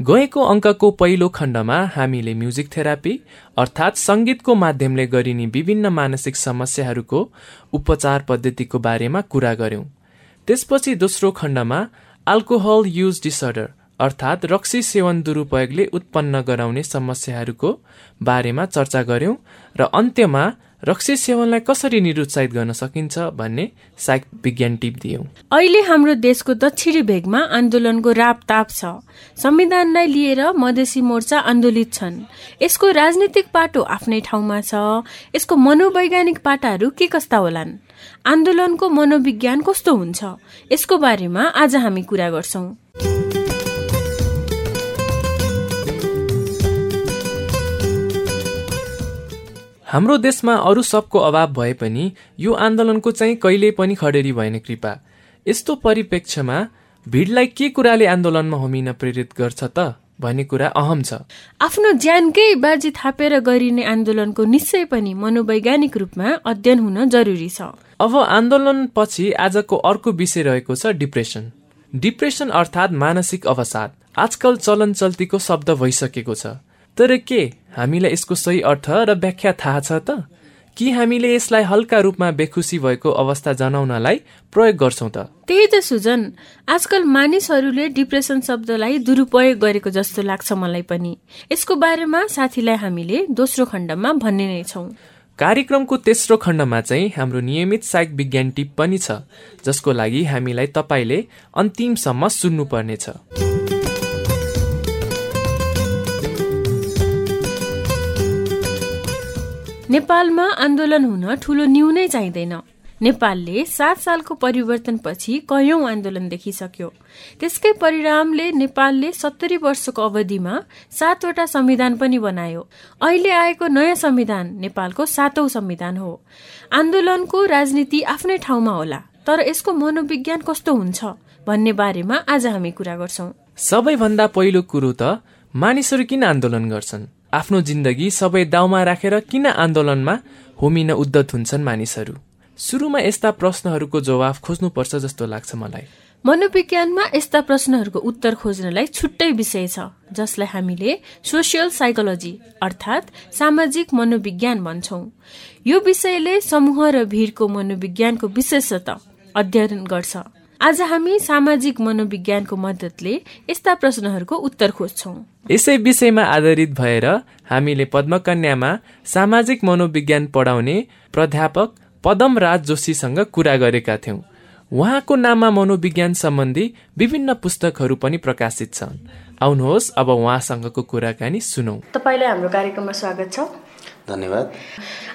गएको अङ्कको पहिलो खण्डमा हामीले म्युजिक थेरापी अर्थात् सङ्गीतको माध्यमले गरिने विभिन्न मानसिक समस्याहरूको उपचार पद्धतिको बारेमा कुरा गर्यौं त्यसपछि दोस्रो खण्डमा अल्कोहल युज डिसअर्डर अर्थात् रक्सी सेवन दुरुपयोगले उत्पन्न गराउने समस्याहरूको बारेमा चर्चा गर्यौं र अन्त्यमा रक्सी सेवनलाई कसरी निरुत्साहित गर्न सकिन्छ भन्ने साइक विज्ञान टिप दियौं। अहिले हाम्रो देशको दक्षिणी भेगमा आन्दोलनको राप ताप छ। संविधानलाई लिएर मधेसी मोर्चा आन्दोलित छन्। यसको राजनीतिक पाटो आफ्नै ठाउँमा छ। यसको मनोवैज्ञानिक पाटाहरू के कस्ता होलान्? आन्दोलनको मनोविज्ञान कस्तो हुन्छ? यसको बारेमा आज हामी कुरा गर्छौं। हाम्रो देशमा अरू सबको अभाव भए पनि यो आन्दोलनको चाहिँ कहिल्यै पनि खडेरी भएन कृपा। यस्तो परिप्रेक्ष्यमा भिडलाई के कुराले आन्दोलनमा होमिन प्रेरित गर्छ त भन्ने कुरा अहम छ। आफ्नो ज्यानकै बाजी थापेर गरिने आन्दोलनको निश्चय पनि मनोवैज्ञानिक रूपमा अध्ययन हुन जरुरी छ। अब आन्दोलन पछि आजको अर्को विषय रहेको छ डिप्रेसन। डिप्रेसन अर्थात् मानसिक अवसाद। आजकल चलन चल्तीको शब्द भइसकेको छ। तर के? हामीलाई यसको सही अर्थ र व्याख्या थाहा छ त? कि हामीले यसलाई हल्का रूपमा बेखुसी भएको अवस्था जनाउनलाई प्रयोग गर्छौँ त? त्यही त सुजन आजकल मानिसहरूले डिप्रेसन शब्दलाई दुरुपयोग गरेको जस्तो लाग्छ मलाई पनि। यसको बारेमा साथीलाई हामीले दोस्रो खण्डमा भन्ने नै छौँ। कार्यक्रमको तेस्रो खण्डमा चाहिँ हाम्रो नियमित साइक विज्ञान टिप पनि छ जसको लागि हामीलाई तपाईँले अन्तिमसम्म सुन्नुपर्नेछ नेपालमा आन्दोलन हुन ठूलो न्यू नै चाहिँदैन। नेपालले सात सालको परिवर्तनपछि कयौं आन्दोलन देखिसक्यो। त्यसकै परिणामले नेपालले सत्तरी वर्षको अवधिमा सातवटा संविधान पनि बनायो। अहिले आएको नयाँ संविधान नेपालको सातौं संविधान हो। आन्दोलनको राजनीति आफ्नै ठाउँमा होला तर यसको मनोविज्ञान कस्तो हुन्छ भन्ने बारेमा आज हामी कुरा गर्छौं। सबैभन्दा पहिलो कुरो त मानिसहरू किन आन्दोलन गर्छन्? आफ्नो जिन्दगी सबै दाउमा राखेर किन आन्दोलनमा होमिन उद्धत हुन्छन् मानिसहरू? सुरुमा यस्ता प्रश्नहरूको जवाफ खोज्नुपर्छ जस्तो लाग्छ मलाई। मनोविज्ञानमा यस्ता प्रश्नहरूको उत्तर खोज्नलाई छुट्टै विषय छ जसलाई हामीले सोसियल साइकोलोजी अर्थात् सामाजिक मनोविज्ञान भन्छौँ। यो विषयले समूह र भिडको मनोविज्ञानको विशेषता अध्ययन गर्छ। आज हामी सामाजिक मनोविज्ञानको मद्दतले यस्ता प्रश्नहरूको उत्तर खोज्छौँ। यसै विषयमा आधारित भएर हामीले पद्मकन्यामा सामाजिक मनोविज्ञान पढाउने प्राध्यापक पदम राज जोशीसँग कुरा गरेका थियौँ। उहाँको नाममा मनोविज्ञान सम्बन्धी विभिन्न पुस्तकहरू पनि प्रकाशित छन्। आउनुहोस् अब उहाँसँगको कुराकानी सुनौ। तपाईँलाई हाम्रो कार्यक्रममा स्वागत छ। धन्यवाद।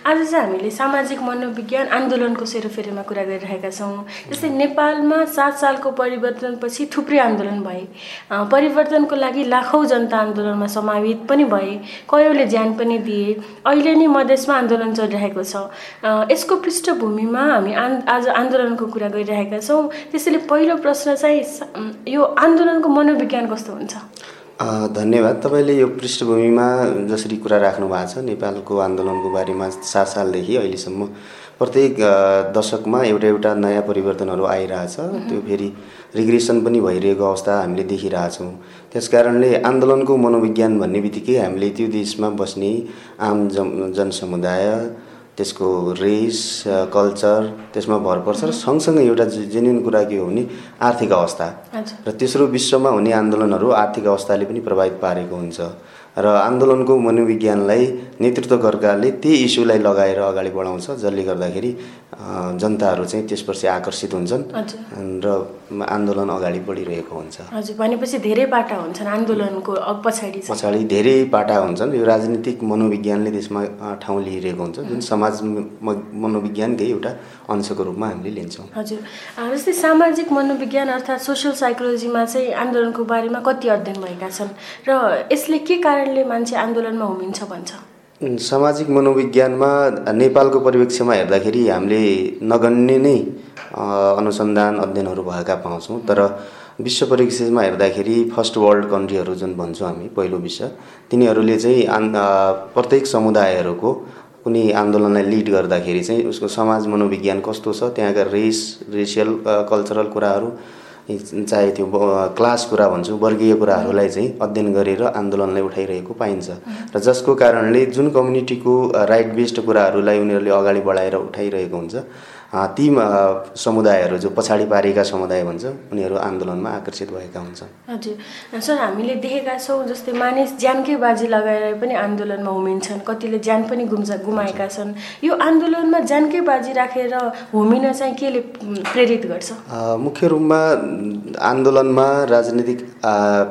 आज चाहिँ हामीले सामाजिक मनोविज्ञान आन्दोलनको सेरोफेरोमा कुरा गरिरहेका छौँ। जस्तै नेपालमा सात सालको परिवर्तनपछि थुप्रै आन्दोलन भए। परिवर्तनको लागि लाखौँ जनता आन्दोलनमा समावित पनि भए। कयौँले ज्यान पनि दिए। अहिले नै मधेसमा आन्दोलन चलिरहेको छ। यसको पृष्ठभूमिमा हामी आज आन्दोलनको कुरा गरिरहेका छौँ। त्यसैले पहिलो प्रश्न चाहिँ यो आन्दोलनको मनोविज्ञान कस्तो हुन्छ? धन्यवाद तपाईँले यो पृष्ठभूमिमा जसरी कुरा राख्नु भएको छ नेपालको आन्दोलनको बारेमा सात सालदेखि अहिलेसम्म प्रत्येक दशकमा एउटा एउटा नयाँ परिवर्तनहरू आइरहेछ। त्यो फेरि रिग्रेसन पनि भइरहेको अवस्था हामीले देखिरहेछौँ। त्यस कारणले आन्दोलनको मनोविज्ञान भन्ने बित्तिकै हामीले त्यो देशमा बस्ने आम जन जनसमुदाय त्यसको रेस कल्चर त्यसमा भर पर्छ र सँगसँगै एउटा जेन्युन कुरा के हो भने आर्थिक अवस्था। र तेस्रो विश्वमा हुने आन्दोलनहरू आर्थिक अवस्थाले पनि प्रभावित पारेको हुन्छ। र आन्दोलनको मनोविज्ञानलाई नेतृत्व गर्दाले त्यही इस्युलाई लगाएर अगाडि बढाउँछ जसले गर्दाखेरि जनताहरू चाहिँ त्यसपछि आकर्षित हुन्छन्। र आन्दोलन अगाडि बढिरहेको हुन्छ। हजुर भनेपछि धेरै पाटा हुन्छन् आन्दोलनको पछाडि पछाडि धेरै पाटा हुन्छन्। यो राजनीतिक मनोविज्ञानले त्यसमा ठाउँ लिइरहेको हुन्छ। जुन समाज मनोविज्ञानकै एउटा अंशको रूपमा हामीले लिन्छौँ। हजुर। जस्तै सामाजिक मनोविज्ञान अर्थात् सोसियल साइकोलोजीमा चाहिँ आन्दोलनको बारेमा कति अध्ययन भएका छन्? र यसले के कारणले मान्छे आन्दोलनमा हुमिन्छ भन्छ? सामाजिक मनोविज्ञानमा नेपालको परिवेक्षमा हेर्दाखेरि हामीले नगण्य नै अनुसन्धान अध्ययनहरू भएका पाउँछौँ। तर विश्व परिवेक्षमा हेर्दाखेरि फर्स्ट वर्ल्ड कन्ट्रीहरू जुन भन्छौँ हामी पहिलो विश्व तिनीहरूले चाहिँ आन् प्रत्येक समुदायहरूको कुनै आन्दोलनलाई लिड गर्दाखेरि चाहिँ उसको समाज मनोविज्ञान कस्तो छ त्यहाँका रेस रेसियल कल्चरल कुराहरू चाहे त्यो क्लास कुरा भन्छौँ वर्गीय कुराहरूलाई चाहिँ अध्ययन गरेर आन्दोलनलाई उठाइरहेको पाइन्छ। र जसको कारणले जुन कम्युनिटीको राइट बेस्ड कुराहरूलाई उनीहरूले अगाडि बढाएर उठाइरहेको हुन्छ ती समुदायहरू जो पछाडि पारेका समुदाय भन्छ उनीहरू आन्दोलनमा आकर्षित भएका हुन्छन्। हजुर। सर हामीले देखेका छौँ जस्तै मानिस ज्यानकै बाजी लगाएर पनि आन्दोलनमा होमिन्छन् कतिले ज्यान पनि गुम्जा गुमाएका छन्। यो आन्दोलनमा ज्यानकै बाजी राखेर होमिन चाहिँ केले प्रेरित गर्छ? मुख्य रूपमा आन्दोलनमा राजनीतिक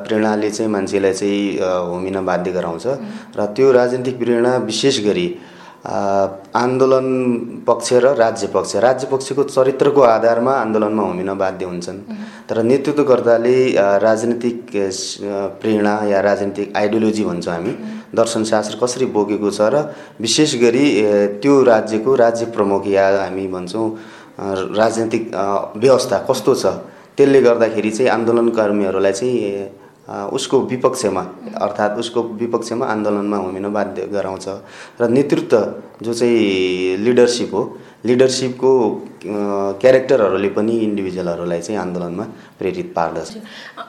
प्रेरणाले चाहिँ मान्छेलाई चाहिँ होमिन बाध्य गराउँछ। र त्यो राजनीतिक प्रेरणा विशेष गरी आन्दोलन पक्ष र राज्य पक्ष। राज्य पक्षको चरित्रको आधारमा आन्दोलनमा होमिन बाध्य हुन्छन्। तर नेतृत्वकर्ताले राजनीतिक प्रेरणा या राजनीतिक आइडियोलोजी भन्छौँ हामी दर्शनशास्त्र कसरी बोकेको छ र विशेष गरी त्यो राज्यको राज्य प्रमुख या हामी भन्छौँ राजनीतिक व्यवस्था कस्तो छ त्यसले गर्दाखेरि चाहिँ आन्दोलनकर्मीहरूलाई चाहिँ उसको विपक्षमा अर्थात् उसको विपक्षमा आन्दोलनमा होमिन बाध्य गराउँछ। र नेतृत्व जो चाहिँ लिडरसिप हो लिडरसिपको क्यारेक्टरहरूले पनि इन्डिभिजुअलहरूलाई चाहिँ आन्दोलनमा प्रेरित पार्दछ।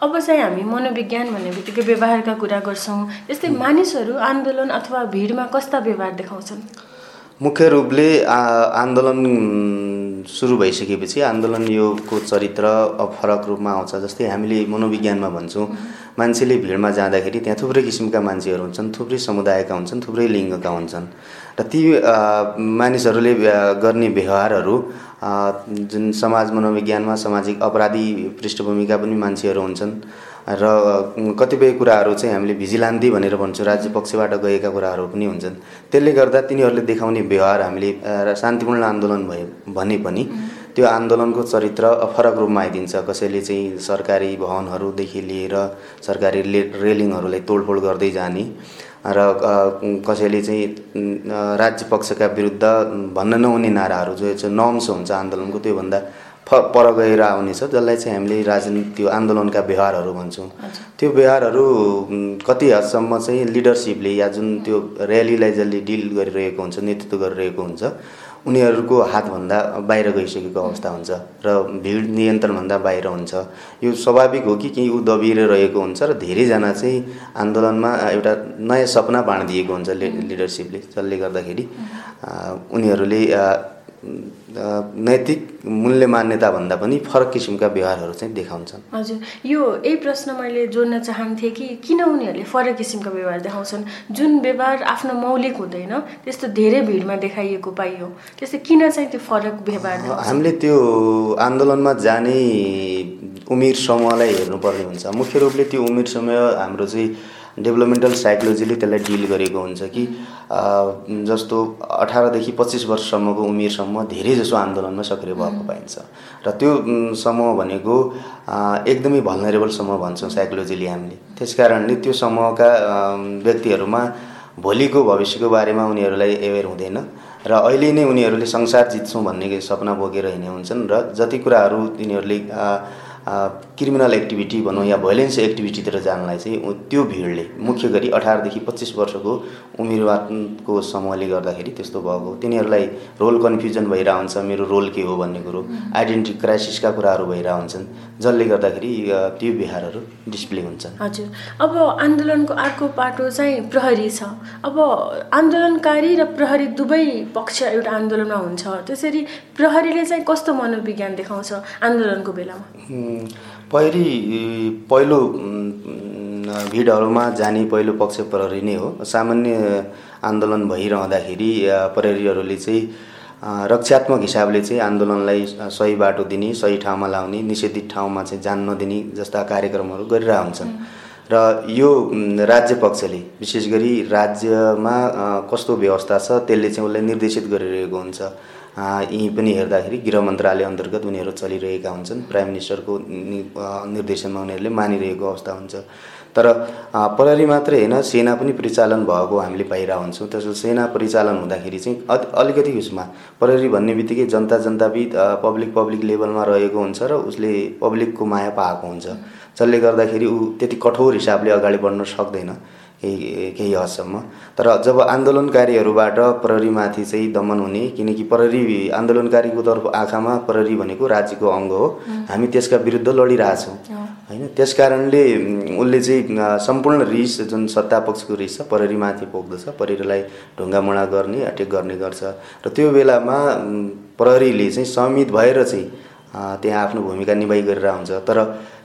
अब चाहिँ हामी मनोविज्ञान भन्ने बित्तिकै व्यवहारका कुरा गर्छौँ। त्यस्तै मानिसहरू आन्दोलन अथवा भिडमा कस्ता व्यवहार देखाउँछन्? मुख्य रूपले आन्दोलन सुरु भइसकेपछि आन्दोलन योको चरित्र फरक रूपमा आउँछ जस्तै हामीले मनोविज्ञानमा भन्छौँ मान्छेले भिडमा जाँदाखेरि त्यहाँ थुप्रै किसिमका मान्छेहरू हुन्छन् थुप्रै समुदायका हुन्छन् थुप्रै लिङ्गका हुन्छन्। र ती मानिसहरूले गर्ने व्यवहारहरू जुन समाज मनोविज्ञानमा सामाजिक अपराधी पृष्ठभूमिका पनि मान्छेहरू हुन्छन् र कतिपय कुराहरू चाहिँ हामीले भिजिलान्ती भनेर भन्छौँ राज्य पक्षबाट गएका कुराहरू पनि हुन्छन्। त्यसले गर्दा तिनीहरूले देखाउने व्यवहार हामीले शान्तिपूर्ण आन्दोलन भए भने पनि त्यो आन्दोलनको चरित्र फरक रूपमा आइदिन्छ। कसैले चाहिँ सरकारी भवनहरूदेखि लिएर सरकारी रेलिङहरूलाई तोडफोड गर्दै जाने र कसैले चाहिँ राज्य पक्षका विरुद्ध भन्न नहुने नाराहरू जो चाहिँ नर्म्स हुन्छ आन्दोलनको त्योभन्दा फ पर गएर आउनेछ जसलाई चाहिँ हामीले राजनीति त्यो आन्दोलनका व्यवहारहरू भन्छौँ। त्यो व्यवहारहरू कति हदसम्म चाहिँ लिडरसिपले या जुन त्यो ऱ्यालीलाई जसले डिल गरिरहेको हुन्छ नेतृत्व गरिरहेको हुन्छ उनीहरूको हातभन्दा बाहिर गइसकेको अवस्था हुन्छ र भिड नियन्त्रणभन्दा बाहिर हुन्छ। यो स्वाभाविक हो कि केही ऊ दबिएर रहेको हुन्छ र धेरैजना चाहिँ आन्दोलनमा एउटा नयाँ सपना बाँडिदिएको हुन्छ लिडरसिपले जसले गर्दाखेरि उनीहरूले नैतिक मूल्य मान्यता भन्दा पनि फरक किसिमका व्यवहारहरू चाहिँ देखाउँछन्। हजुर यो यही प्रश्न मैले जोड्न चाहन्थेँ कि किन उनीहरूले फरक किसिमका व्यवहार देखाउँछन्? जुन व्यवहार आफ्नो मौलिक हुँदैन त्यस्तो धेरै भिडमा देखाइएको पाइयो। त्यस्तै किन चाहिँ त्यो फरक व्यवहार हामीले त्यो आन्दोलनमा जाने उमेर समूहलाई हेर्नुपर्ने हुन्छ। मुख्य रूपले त्यो उमेर समूह हाम्रो चाहिँ डेभलपमेन्टल साइकोलोजीले त्यसलाई डिल गरेको हुन्छ कि जस्तो अठारदेखि पच्चिस वर्षसम्मको उमेरसम्म धेरै जसो आन्दोलनमा सक्रिय भएको पाइन्छ। र त्यो समूह भनेको एकदमै भल्नरेबल समूह भन्छौँ साइकोलोजीले हामीले। त्यस कारणले त्यो समूहका व्यक्तिहरूमा भोलिको भविष्यको बारेमा उनीहरूलाई एवेर हुँदैन। र अहिले नै उनीहरूले संसार जित्छौँ भन्ने सपना बोकेर हिँड्ने हुन्छन्। र जति कुराहरू तिनीहरूले क्रिमिनल एक्टिभिटी भनौँ या भोइलेन्स एक्टिभिटीतिर जानलाई चाहिँ त्यो भिडले मुख्य गरी अठारदेखि पच्चिस वर्षको उमेरवादको समूहले गर्दाखेरि त्यस्तो भएको तिनीहरूलाई रोल कन्फ्युजन भइरह हुन्छ मेरो रोल के हो भन्ने कुरो आइडेन्टिटी क्राइसिसका कुराहरू भइरह हुन्छन् जसले गर्दाखेरि त्यो बिहारहरू डिस्प्ले हुन्छन्। हजुर। अब आन्दोलनको अर्को पाटो चाहिँ प्रहरी छ। अब आन्दोलनकारी र प्रहरी दुवै पक्ष एउटा आन्दोलनमा हुन्छ। त्यसरी प्रहरीले चाहिँ कस्तो मनोविज्ञान देखाउँछ आन्दोलनको बेलामा? प्रहरी पहिलो भिडहरूमा जाने पहिलो पक्ष प्रहरी नै हो। सामान्य आन्दोलन भइरहँदाखेरि प्रहरीहरूले चाहिँ रक्षात्मक हिसाबले चाहिँ आन्दोलनलाई सही बाटो दिने सही ठाउँमा लाउने निषेधित ठाउँमा चाहिँ जान नदिने जस्ता कार्यक्रमहरू गरिरहेका हुन्छन्। र यो राज्य पक्षले विशेष गरी राज्यमा कस्तो व्यवस्था छ त्यसले चाहिँ उसलाई निर्देशित गरिरहेको हुन्छ। यहीँ पनि हेर्दाखेरि गृह मन्त्रालय अन्तर्गत उनीहरू चलिरहेका हुन्छन्। प्राइम मिनिस्टरको निर्देशनमा उनीहरूले मानिरहेको अवस्था हुन्छ। तर प्रहरी मात्रै होइन सेना पनि परिचालन भएको हामीले पाइरहेको हुन्छौँ। त्यसो सेना परिचालन हुँदाखेरि चाहिँ अलिकति उसमा प्रहरी भन्ने बित्तिकै जनता जनताबित पब्लिक पब्लिक लेभलमा रहेको हुन्छ र उसले पब्लिकको माया पाएको हुन्छ। जसले गर्दाखेरि ऊ त्यति कठोर हिसाबले अगाडि बढ्न सक्दैन। केही केही हदसम्म तर जब आन्दोलनकारीहरूबाट प्रहरीमाथि चाहिँ दमन हुने किनकि प्रहरी आन्दोलनकारीको तर्फ आँखामा प्रहरी भनेको राज्यको अङ्ग हो। हामी त्यसका विरुद्ध लडिरहेछौँ। होइन त्यस कारणले उसले चाहिँ सम्पूर्ण रिस जुन सत्तापक्षको रिस छ प्रहरीमाथि पोख्दछ प्रहरीलाई ढुङ्गामुढा गर्ने अट्याक गर्ने गर्छ। र त्यो बेलामा प्रहरीले चाहिँ समित भएर चाहिँ त्यहाँ आफ्नो भूमिका निभाइ गरेर हुन्छ तर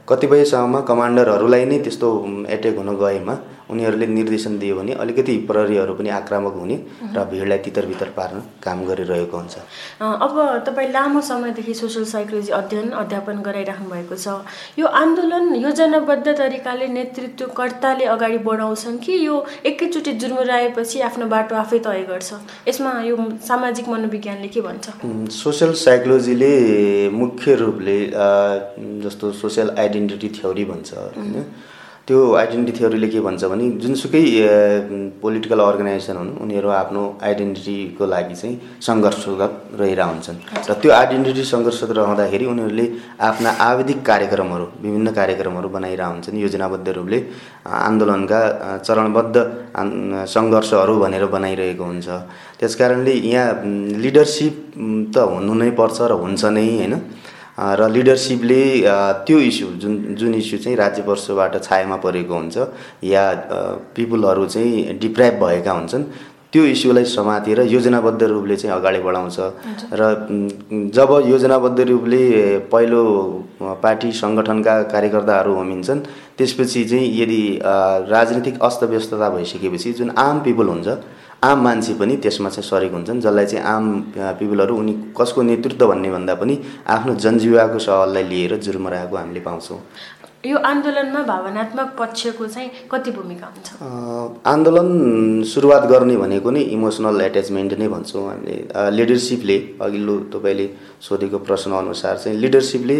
कतिपय समयमा कमान्डरहरूलाई नै त्यस्तो एट्याक हुन गएमा उनीहरूले निर्देशन दियो भने अलिकति प्रहरीहरू पनि आक्रामक हुने र भिडलाई तितर पार्न काम गरिरहेको हुन्छ। अब तपाईँ लामो समयदेखि सोसियल साइकोलोजी अध्ययन अध्यापन गराइराख्नु भएको छ। यो आन्दोलन योजनाबद्ध तरिकाले नेतृत्वकर्ताले अगाडि बढाउँछन् कि यो एकैचोटि जुर्मुराएपछि आफ्नो बाटो आफै तय गर्छ? यसमा यो सामाजिक मनोविज्ञानले के भन्छ? सोसियल साइकोलोजीले मुख्य रूपले जस्तो सोसियल आइडेन्टिटी थ्योरी भन्छ होइन? त्यो आइडेन्टिटी थ्योरीले के भन्छ भने जुनसुकै पोलिटिकल अर्गनाइजेसन हुन् उनीहरू आफ्नो आइडेन्टिटीको लागि चाहिँ सङ्घर्षरत रहिरहेका हुन्छन्। र त्यो आइडेन्टिटी सङ्घर्षरत रहँदाखेरि उनीहरूले आफ्ना आवधिक कार्यक्रमहरू विभिन्न कार्यक्रमहरू बनाइरहेका हुन्छन् योजनाबद्ध रूपले आन्दोलनका चरणबद्ध सङ्घर्षहरू भनेर बनाइरहेको हुन्छ। त्यस कारणले यहाँ लिडरसिप त हुनु नै पर्छ र हुन्छ नै होइन? र लिडरसिपले त्यो इस्यु जुन जुन इस्यु चाहिँ राज्य वर्षबाट छायामा परेको हुन्छ या पिपुलहरू चाहिँ डिप्राइभ भएका हुन्छन् त्यो इस्युलाई समातेर योजनाबद्ध रूपले चाहिँ अगाडि बढाउँछ। र जब योजनाबद्ध रूपले पहिलो पार्टी सङ्गठनका कार्यकर्ताहरू होमिन्छन् त्यसपछि चाहिँ यदि राजनीतिक अस्तव्यस्तता भइसकेपछि जुन आम पिपुल हुन्छ आम मान्छे पनि त्यसमा चाहिँ सरेक हुन्छन् जसलाई चाहिँ आम पिपुलहरू उनी कसको नेतृत्व भन्ने भन्दा पनि आफ्नो जनजीविकाको सवाललाई लिएर जुर्मराएको हामीले पाउँछौँ। यो आन्दोलनमा भावनात्मक पक्षको चाहिँ कति भूमिका हुन्छ? आन्दोलन सुरुवात गर्ने भनेको नै इमोसनल एट्याचमेन्ट नै भन्छौँ हामीले। लिडरसिपले अघिल्लो तपाईँले सोधेको प्रश्न अनुसार चाहिँ लिडरसिपले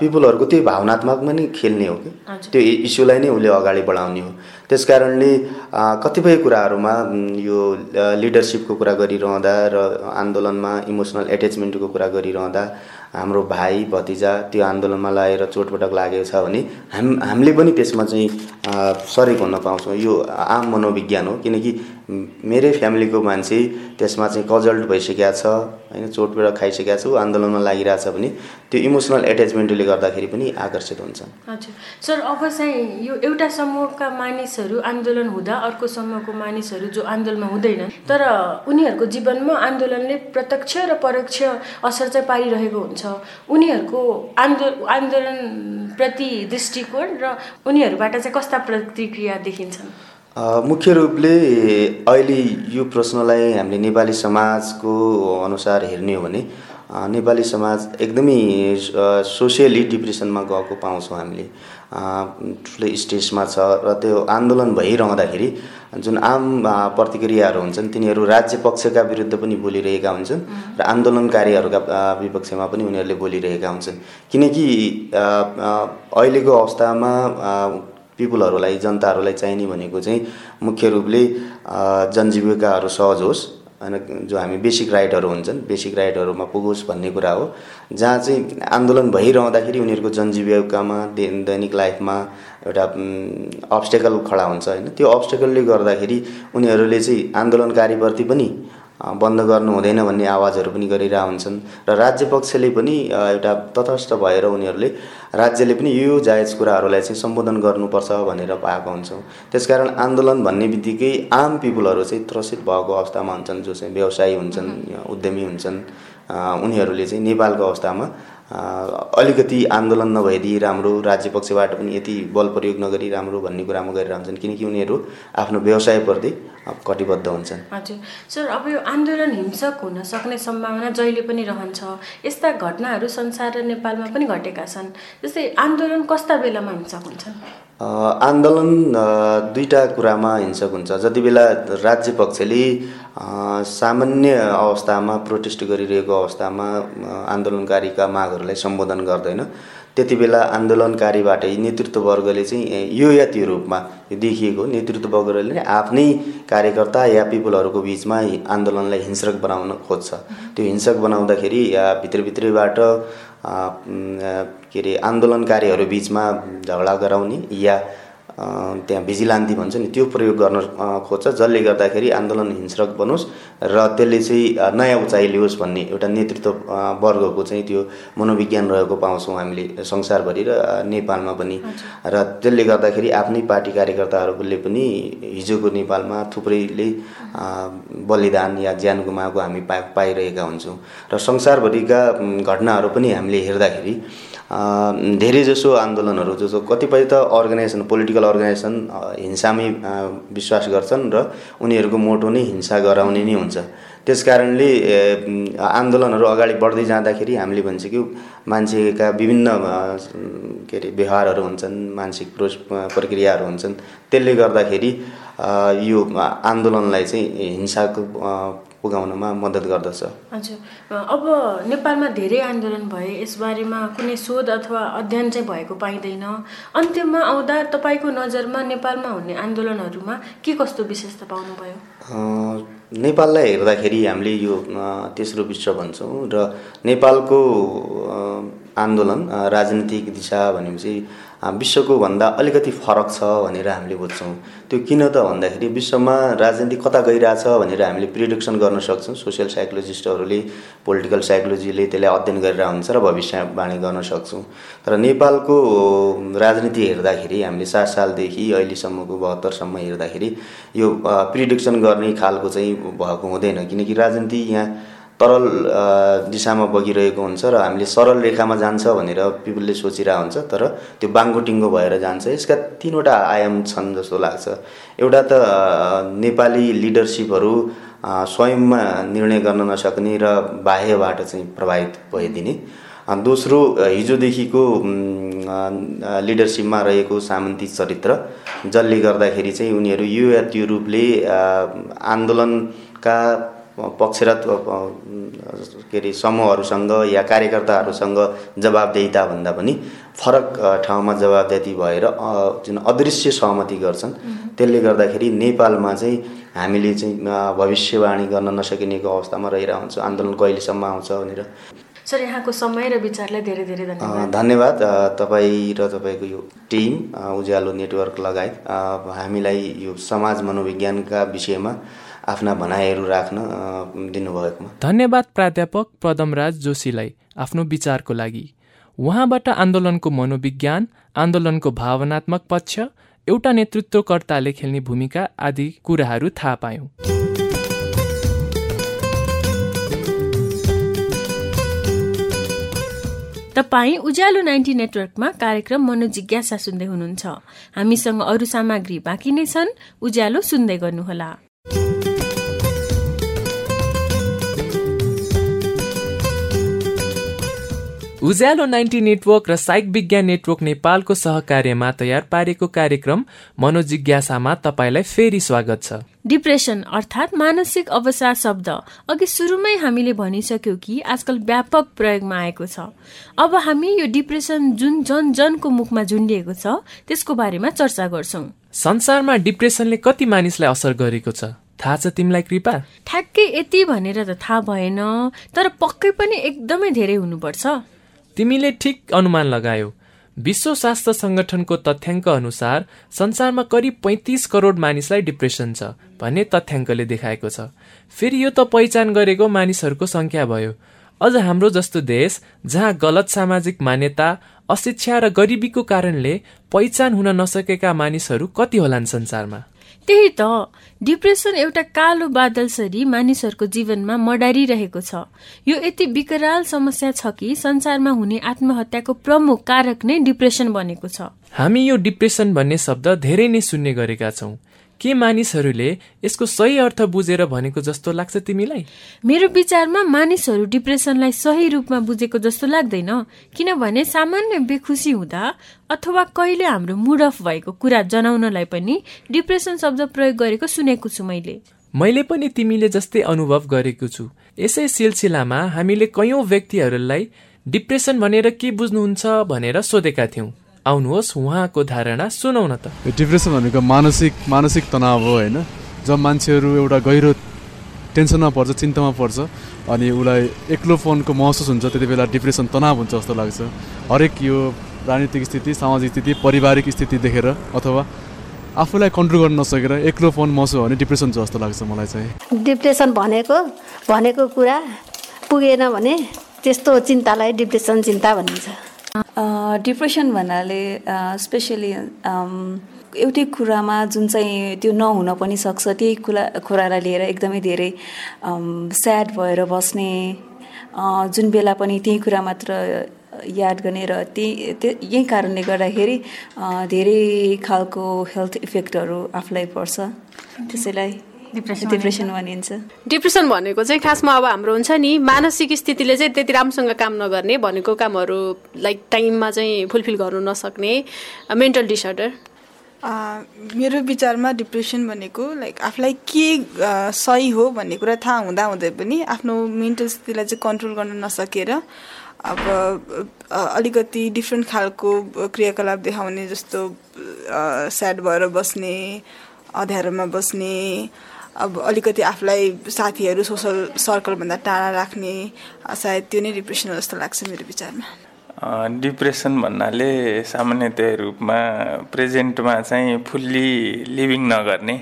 पिपुलहरूको त्यही भावनात्मकमा नै खेल्ने हो कि? त्यो इस्युलाई नै उसले अगाडि बढाउने हो। त्यस कारणले कतिपय कुराहरूमा यो लिडरसिपको कुरा गरिरहँदा र आन्दोलनमा इमोसनल एट्याचमेन्टको कुरा गरिरहँदा हाम्रो भाइ भतिजा त्यो आन्दोलनमा लागेर चोटपटक लागेको छ भने हाम हामीले पनि त्यसमा चाहिँ सरेक हुन पाउँछौँ। यो आम मनोविज्ञान हो। किनकि मेरै फ्यामिलीको मान्छे त्यसमा चाहिँ कजल्ट भइसकेको छ होइन चोटपीडा खाइसकेको छु आन्दोलनमा लागिरहेछ भने त्यो इमोसनल एट्याचमेन्टले गर्दाखेरि पनि आकर्षित हुन्छ। हजुर सर अब चाहिँ यो एउटा समूहका मानिसहरू आन्दोलन हुँदा अर्को समूहको मानिसहरू जो आन्दोलनमा हुँदैनन् तर उनीहरूको जीवनमा आन्दोलनले प्रत्यक्ष र परोक्ष असर चाहिँ पारिरहेको हुन्छ। उनीहरूको आन्दो आन्दोलनप्रति दृष्टिकोण र उनीहरूबाट चाहिँ कस्ता प्रतिक्रिया देखिन्छन्? मुख्य रूपले अहिले यो प्रश्नलाई हामीले नेपाली समाजको अनुसार हेर्ने हो भने नेपाली समाज एकदमै सोसियली डिप्रेसनमा गएको पाउँछौँ हामीले। ठुलो स्टेजमा छ र त्यो आन्दोलन भइरहँदाखेरि जुन आम प्रतिक्रियाहरू हुन्छन् तिनीहरू राज्य पक्षका विरुद्ध पनि बोलिरहेका हुन्छन् र आन्दोलनकारीहरूका विपक्षमा पनि उनीहरूले बोलिरहेका हुन्छन्। किनकि अहिलेको अवस्थामा पिपुलहरूलाई जनताहरूलाई चाहिने भनेको चाहिँ मुख्य रूपले जनजीविकाहरू सहज होस् होइन जो हामी बेसिक राइटहरू हुन्छन् बेसिक राइटहरूमा पुगोस् भन्ने कुरा हो। जहाँ चाहिँ आन्दोलन भइरहँदाखेरि उनीहरूको जनजीविकामा दैनिक लाइफमा एउटा अब्स्टेकल खडा हुन्छ होइन। त्यो अब्स्टेकलले गर्दाखेरि उनीहरूले चाहिँ आन्दोलनकारीप्रति पनि बन्द गर्नु हुँदैन भन्ने आवाजहरू पनि गरिरहेको हुन्छन्। र राज्य पक्षले पनि एउटा तटस्थ भएर उनीहरूले राज्यले पनि यो जायज कुराहरूलाई चाहिँ सम्बोधन गर्नुपर्छ भनेर पाएको हुन्छौँ। त्यसकारण आन्दोलन भन्ने बित्तिकै आम पिपुलहरू चाहिँ त्रसित भएको अवस्थामा हुन्छन् जो चाहिँ व्यवसायी हुन्छन् उद्यमी हुन्छन्। उनीहरूले चाहिँ नेपालको अवस्थामा अलिकति आन्दोलन नभइदिए राम्रो राज्य पक्षबाट पनि यति बल प्रयोग नगरी राम्रो भन्ने कुरामा गरिरहन्छन् किनकि उनीहरू आफ्नो व्यवसायप्रति कटिबद्ध हुन्छन्। हजुर। सर अब यो आन्दोलन हिंसक हुन सक्ने सम्भावना जहिले पनि रहन्छ। यस्ता घटनाहरू संसार र नेपालमा पनि घटेका छन्। जस्तै आन्दोलन कस्ता बेलामा हिंसक हुन्छन्? आन्दोलन दुईवटा कुरामा हिंसक हुन्छ। जति बेला राज्य पक्षले सामान्य अवस्थामा प्रोटेस्ट गरिरहेको अवस्थामा आन्दोलनकारीका मागहरूलाई सम्बोधन गर्दैन। त्यति बेला आन्दोलनकारीबाटै नेतृत्ववर्गले चाहिँ यो या त्यो रूपमा देखिएको नेतृत्ववर्गले नै आफ्नै कार्यकर्ता या पिपुलहरूको बिचमा आन्दोलनलाई हिंसक बनाउन खोज्छ। त्यो हिंसक बनाउँदाखेरि या भित्रभित्रैबाट के अरे आन्दोलनकारीहरू बिचमा झगडा गराउने या त्यहाँ भिजिलान्ती भन्छ नि त्यो प्रयोग गर्न खोज्छ जसले गर्दाखेरि आन्दोलन हिंस्रक बनोस् र त्यसले चाहिँ नयाँ उचाइ ल्याओस् भन्ने एउटा नेतृत्व वर्गको चाहिँ त्यो मनोविज्ञान रहेको पाउँछौँ हामीले संसारभरि र नेपालमा पनि। र त्यसले गर्दाखेरि आफ्नै पार्टी कार्यकर्ताहरूले पनि हिजोको नेपालमा थुप्रैले बलिदान या ज्यान गुमाएको हामी पा पाइरहेका हुन्छौँ। र संसारभरिका घटनाहरू पनि हामीले हेर्दाखेरि धेरैजसो आन्दोलनहरू जसो कतिपय त अर्गनाइजेसन पोलिटिकल अर्गनाइजेसन हिंसामै विश्वास गर्छन् र उनीहरूको मोटो नै हिंसा गराउने नै हुन्छ। त्यस कारणले आन्दोलनहरू अगाडि बढ्दै जाँदाखेरि हामीले भन्छ कि मान्छेका विभिन्न के अरे व्यवहारहरू हुन्छन् मानसिक प्रो प्रक्रियाहरू हुन्छन्। त्यसले गर्दाखेरि यो आन्दोलनलाई चाहिँ हिंसाको पुगाउनमा मद्दत गर्दछ। हजुर अब नेपालमा धेरै आन्दोलन भए यसबारेमा कुनै शोध अथवा अध्ययन चाहिँ भएको पाइँदैन। अन्त्यमा आउँदा तपाईँको नजरमा नेपालमा हुने आन्दोलनहरूमा के कस्तो विशेषता पाउनुभयो? नेपाललाई हेर्दाखेरि हामीले यो तेस्रो विश्व भन्छौँ र नेपालको आन्दोलन राजनीतिक दिशा भनेपछि विश्वको भन्दा अलिकति फरक छ भनेर हामीले बुझ्छौँ। त्यो किन त भन्दाखेरि विश्वमा राजनीति कता गइरहेछ भनेर हामीले प्रिडिक्सन गर्न सक्छौँ। सोसियल साइकोलोजिस्टहरूले पोलिटिकल साइकोलोजीले त्यसलाई अध्ययन गरेर हुन्छ र भविष्यवाणी गर्न सक्छौँ। तर नेपालको राजनीति हेर्दाखेरि हामीले सात सालदेखि अहिलेसम्मको बहत्तरसम्म हेर्दाखेरि यो प्रिडिक्सन गर्ने खालको चाहिँ भएको हुँदैन। किनकि राजनीति यहाँ तरल दिशामा बगिरहेको हुन्छ र हामीले सरल रेखामा जान्छ भनेर पिपुलले सोचिरहेको हुन्छ तर त्यो बाङ्गोटिङ्गो भएर जान्छ। यसका तिनवटा आयाम छन् जस्तो लाग्छ। एउटा त नेपाली लिडरसिपहरू स्वयंमा निर्णय गर्न नसक्ने र बाह्यबाट चाहिँ प्रभावित भइदिने। दोस्रो हिजोदेखिको लिडरसिपमा रहेको सामन्ती चरित्र जसले गर्दाखेरि चाहिँ उनीहरू यो या त्यो रूपले आन्दोलनका पक्षरत के अरे समूहहरूसँग या कार्यकर्ताहरूसँग जवाबदेहिता भन्दा पनि फरक ठाउँमा जवाबदेही भएर जुन अदृश्य सहमति गर्छन् त्यसले गर्दाखेरि नेपालमा चाहिँ हामीले चाहिँ भविष्यवाणी गर्न नसकिनेको अवस्थामा रहिरहेको हुन्छ आन्दोलन कहिलेसम्म आउँछ भनेर। सर यहाँको समय र विचारलाई धेरै धेरै धन्यवाद। धन्यवाद। तपाईँ र तपाईँको यो टिम उज्यालो नेटवर्क लगायत हामीलाई यो समाज मनोविज्ञानका विषयमा आफ्ना भनाइहरू राख्न दिनुभएकोमा। धन्यवाद प्राध्यापक पदमराज जोशीलाई आफ्नो विचारको लागि। उहाँबाट आन्दोलनको मनोविज्ञान आन्दोलनको भावनात्मक पक्ष एउटा नेतृत्वकर्ताले खेल्ने भूमिका आदि कुराहरू थाहा पायौँ। तपाईँ उज्यालो नाइन्टी नेटवर्कमा कार्यक्रम मनोजिज्ञासा सुन्दै हुनुहुन्छ। हामीसँग अरू सामग्री बाँकी नै छन्। उज्यालो सुन्दै गर्नुहोला। उज्यालो नाइन्टी नेटवर्क र साइक विज्ञान नेटवर्क नेपालको सहकार्यमा तयार पारेको कार्यक्रम मनोजिज्ञासामा तपाईँलाई फेरि स्वागत छ। डिप्रेसन अर्थात् मानसिक अवसाद शब्द। अघि सुरुमै हामीले भनिसक्यौँ कि आजकल व्यापक प्रयोगमा आएको छ। अब हामी यो डिप्रेसन जुन जन जनको मुखमा झुन्डिएको छ त्यसको बारेमा चर्चा गर्छौँ। संसारमा डिप्रेसनले कति मानिसलाई असर गरेको छ? थाहा छ तिमीलाई कृपा? ठ्याक्कै यति भनेर त थाहा भएन तर पक्कै पनि एकदमै धेरै हुनुपर्छ। तिमीले ठिक अनुमान लगायो। विश्व स्वास्थ्य संगठनको तथ्याङ्क अनुसार संसारमा करिब पैँतिस करोड मानिसलाई डिप्रेसन छ भन्ने तथ्याङ्कले देखाएको छ। फेरि यो त पहिचान गरेको मानिसहरूको सङ्ख्या भयो। अझ हाम्रो जस्तो देश जहाँ गलत सामाजिक मान्यता अशिक्षा र गरिबीको कारणले पहिचान हुन नसकेका मानिसहरू कति होलान् संसारमा। त्यही त डिप्रेसन एउटा कालो बादलसरी मानिसहरूको जीवनमा मडारिरहेको छ। यो यति विकराल समस्या छ कि संसारमा हुने आत्महत्याको प्रमुख कारक नै डिप्रेसन बनेको छ। हामी यो डिप्रेसन भन्ने शब्द धेरै नै सुन्ने गरेका छौँ। के मानिसहरूले यसको सही अर्थ बुझेर भनेको जस्तो लाग्छ तिमीलाई? मेरो विचारमा मानिसहरू डिप्रेसनलाई सही रूपमा बुझेको जस्तो लाग्दैन किनभने सामान्य बेखुसी हुँदा अथवा कहिले हाम्रो मुड अफ भएको कुरा जनाउनलाई पनि डिप्रेसन शब्द प्रयोग गरेको सुनेको छु मैले। मैले पनि तिमीले जस्तै अनुभव गरेको छु। यसै सिलसिलामा हामीले कैयौँ व्यक्तिहरूलाई डिप्रेसन भनेर के बुझ्नुहुन्छ भनेर सोधेका थियौँ। आउनुहोस् उहाँको धारणा सुनौ न त। डिप्रेसन भनेको मानसिक मानसिक तनाव हो होइन? जब मान्छेहरू एउटा गहिरो टेन्सनमा पर्छ चिन्तामा पर्छ अनि उसलाई एक्लोपनको महसुस हुन्छ त्यति बेला डिप्रेसन तनाव हुन्छ जस्तो लाग्छ। हरेक यो राजनीतिक स्थिति सामाजिक स्थिति पारिवारिक स्थिति देखेर अथवा आफूलाई कन्ट्रोल गर्न नसकेर एक्लोपन महसुस भने डिप्रेसन छ जस्तो लाग्छ मलाई चाहिँ। डिप्रेसन भनेको भनेको कुरा पुगेन भने त्यस्तो चिन्तालाई डिप्रेसन चिन्ता भनिन्छ। डिप्रेसन भन्नाले स्पेसली एउटै कुरामा जुन चाहिँ त्यो नहुन पनि सक्छ त्यही कुरा कुरालाई लिएर एकदमै धेरै स्याड भएर बस्ने जुन बेला पनि त्यही कुरा मात्र याद गर्ने र त्यही यही कारणले गर्दाखेरि धेरै खालको हेल्थ इफेक्टहरू आफूलाई पर्छ। त्यसैलाई डिप्रेसन भनिन्छ। डिप्रेसन भनेको चाहिँ खासमा अब हाम्रो हुन्छ नि मानसिक स्थितिले चाहिँ त्यति राम्रोसँग काम नगर्ने भनेको कामहरू लाइक टाइममा चाहिँ फुलफिल गर्नु नसक्ने मेन्टल डिसअर्डर। मेरो विचारमा डिप्रेसन भनेको लाइक आफूलाई के सही हो भन्ने कुरा थाहा हुँदा हुँदै पनि आफ्नो मेन्टल स्थितिलाई चाहिँ कन्ट्रोल गर्न नसकेर अब अलिकति डिफ्रेन्ट खालको क्रियाकलाप देखाउने जस्तो स्याड भएर बस्ने अँध्यारोमा बस्ने अब अलिकति आफूलाई साथीहरू सोसल सर्कलभन्दा टाढा राख्ने सायद त्यो नै डिप्रेसन हो जस्तो लाग्छ मेरो विचारमा। डिप्रेसन भन्नाले सामान्यतया रूपमा प्रेजेन्टमा चाहिँ फुल्ली लिभिङ नगर्ने